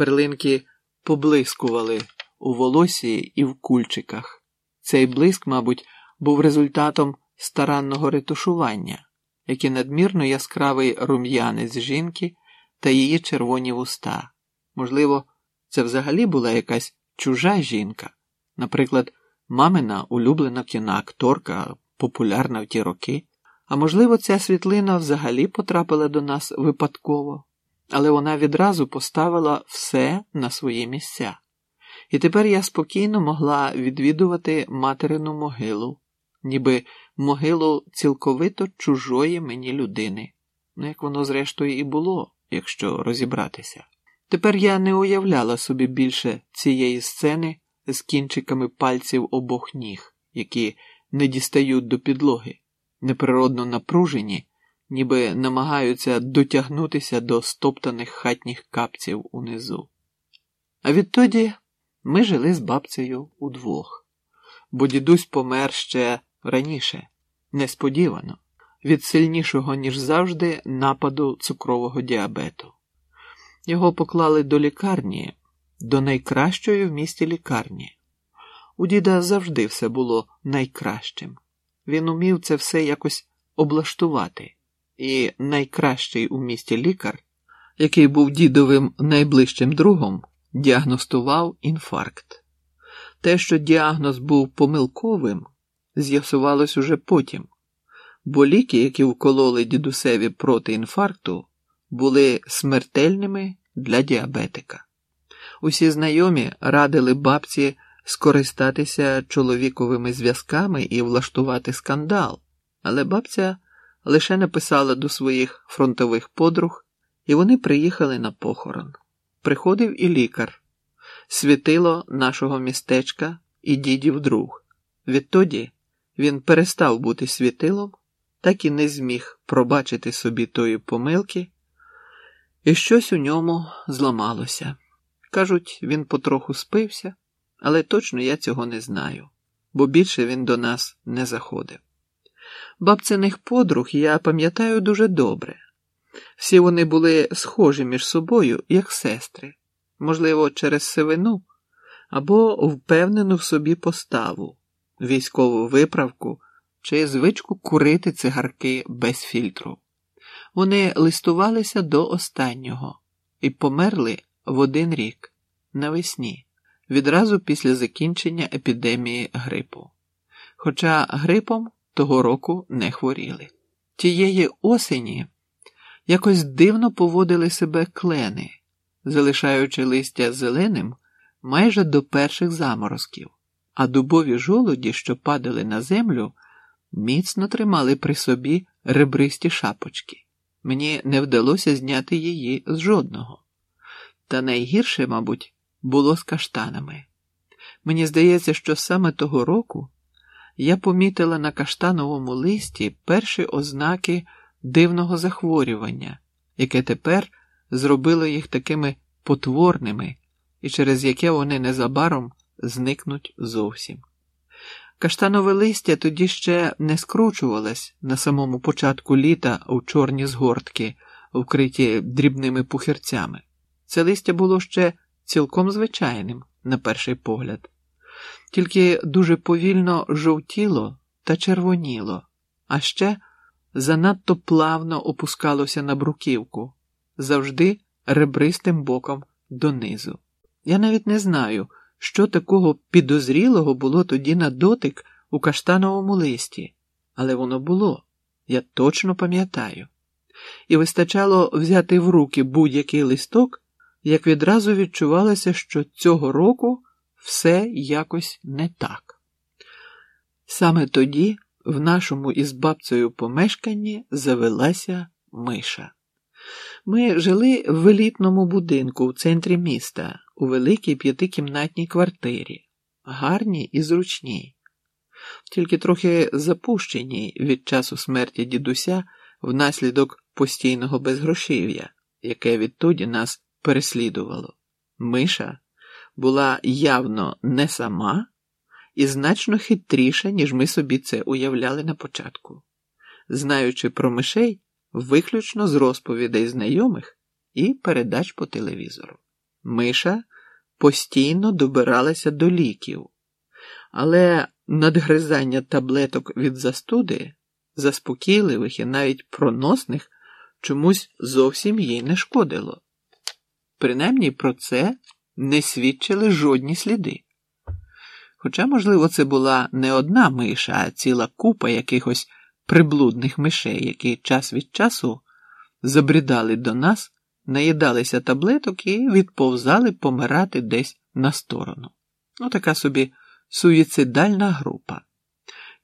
Перлинки поблискували у волосі і в кульчиках. Цей блиск, мабуть, був результатом старанного ретушування, як і надмірно яскравий рум'янець жінки та її червоні вуста. Можливо, це взагалі була якась чужа жінка, наприклад, мамина улюблена кіноакторка, популярна в ті роки. А можливо, ця світлина взагалі потрапила до нас випадково, але вона відразу поставила все на свої місця. І тепер я спокійно могла відвідувати материну могилу, ніби могилу цілковито чужої мені людини, ну як воно, зрештою, і було, якщо розібратися. Тепер я не уявляла собі більше цієї сцени з кінчиками пальців обох ніг, які не дістають до підлоги, неприродно напружені, ніби намагаються дотягнутися до стоптаних хатніх капців унизу. А відтоді ми жили з бабцею удвох, бо дідусь помер ще раніше, несподівано, від сильнішого, ніж завжди, нападу цукрового діабету. Його поклали до лікарні, до найкращої в місті лікарні. У діда завжди все було найкращим. Він умів це все якось облаштувати, і найкращий у місті лікар, який був дідовим найближчим другом, діагностував інфаркт. Те, що діагноз був помилковим, з'ясувалось уже потім, бо ліки, які вкололи дідусеві проти інфаркту, були смертельними для діабетика. Усі знайомі радили бабці скористатися чоловіковими зв'язками і влаштувати скандал, але бабця лише написала до своїх фронтових подруг, і вони приїхали на похорон. Приходив і лікар, світило нашого містечка і дідів друг. Відтоді він перестав бути світилом, так і не зміг пробачити собі тої помилки, і щось у ньому зламалося. Кажуть, він потроху спився, але точно я цього не знаю, бо більше він до нас не заходив. Бабциних подруг я пам'ятаю дуже добре. Всі вони були схожі між собою, як сестри, можливо, через сивину або впевнену в собі поставу, військову виправку чи звичку курити цигарки без фільтру. Вони листувалися до останнього і померли в один рік навесні, відразу після закінчення епідемії грипу. Хоча грипом того року не хворіли. Тієї осені якось дивно поводили себе клени, залишаючи листя зеленим майже до перших заморозків, а дубові жолуді, що падали на землю, міцно тримали при собі ребристі шапочки. Мені не вдалося зняти її з жодного. Та найгірше, мабуть, було з каштанами. Мені здається, що саме того року я помітила на каштановому листі перші ознаки дивного захворювання, яке тепер зробило їх такими потворними і через яке вони незабаром зникнуть зовсім. Каштанове листя тоді ще не скручувалось на самому початку літа у чорні згортки, вкриті дрібними пухирцями. Це листя було ще цілком звичайним, на перший погляд, тільки дуже повільно жовтіло та червоніло, а ще занадто плавно опускалося на бруківку, завжди ребристим боком донизу. Я навіть не знаю, що такого підозрілого було тоді на дотик у каштановому листі, але воно було, я точно пам'ятаю. І вистачало взяти в руки будь-який листок, як відразу відчувалося, що цього року все якось не так. Саме тоді в нашому із бабцею помешканні завелася миша. Ми жили в елітному будинку в центрі міста, у великій п'ятикімнатній квартирі, гарній і зручній, тільки трохи запущеній від часу смерті дідуся внаслідок постійного безгрошів'я, яке відтоді нас переслідувало. Миша була явно не сама і значно хитріша, ніж ми собі це уявляли на початку, знаючи про мишей виключно з розповідей знайомих і передач по телевізору. Миша постійно добиралася до ліків, але надгризання таблеток від застуди, заспокійливих і навіть проносних, чомусь зовсім їй не шкодило. Принаймні про це не свідчили жодні сліди. Хоча, можливо, це була не одна миша, а ціла купа якихось приблудних мишей, які час від часу забрідали до нас, наїдалися таблеток і відповзали помирати десь на сторону. Ну, така собі суїцидальна група.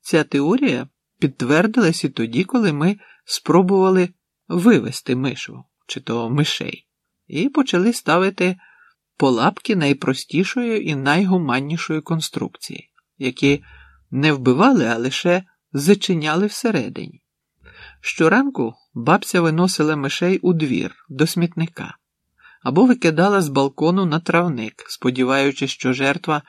Ця теорія підтвердилась і тоді, коли ми спробували вивести мишу чи то мишей, і почали ставити полапки найпростішої і найгуманнішої конструкції, які не вбивали, а лише зачиняли всередині. Щоранку бабця виносила мишей у двір до смітника або викидала з балкону на травник, сподіваючись, що жертва